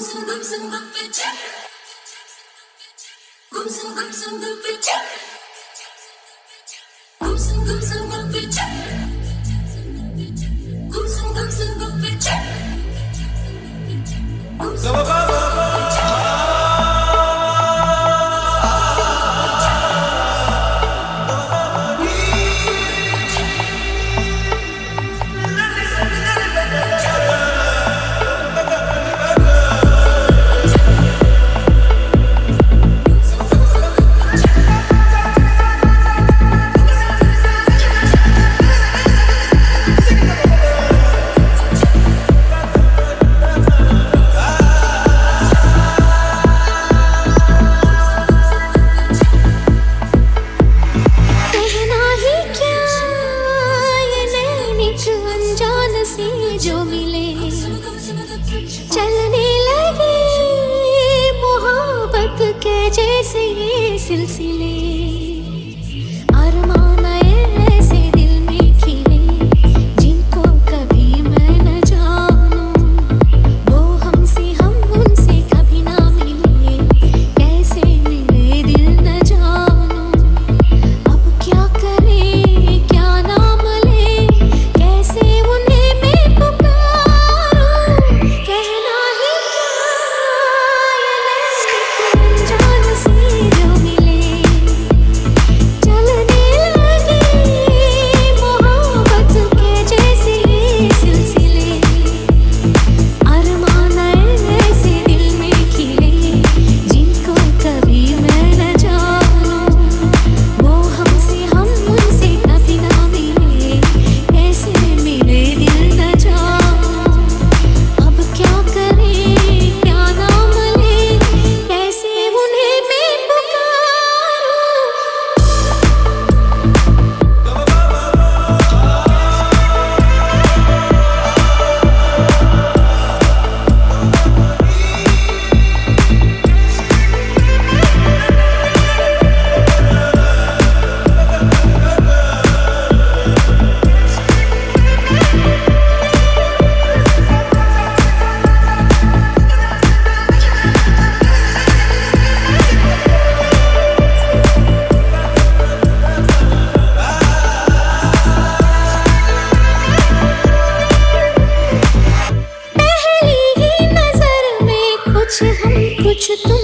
gumsum gumsum gup bıçak. Gumsum gumsum gup bıçak. Gumsum gumsum சில்சிலே tu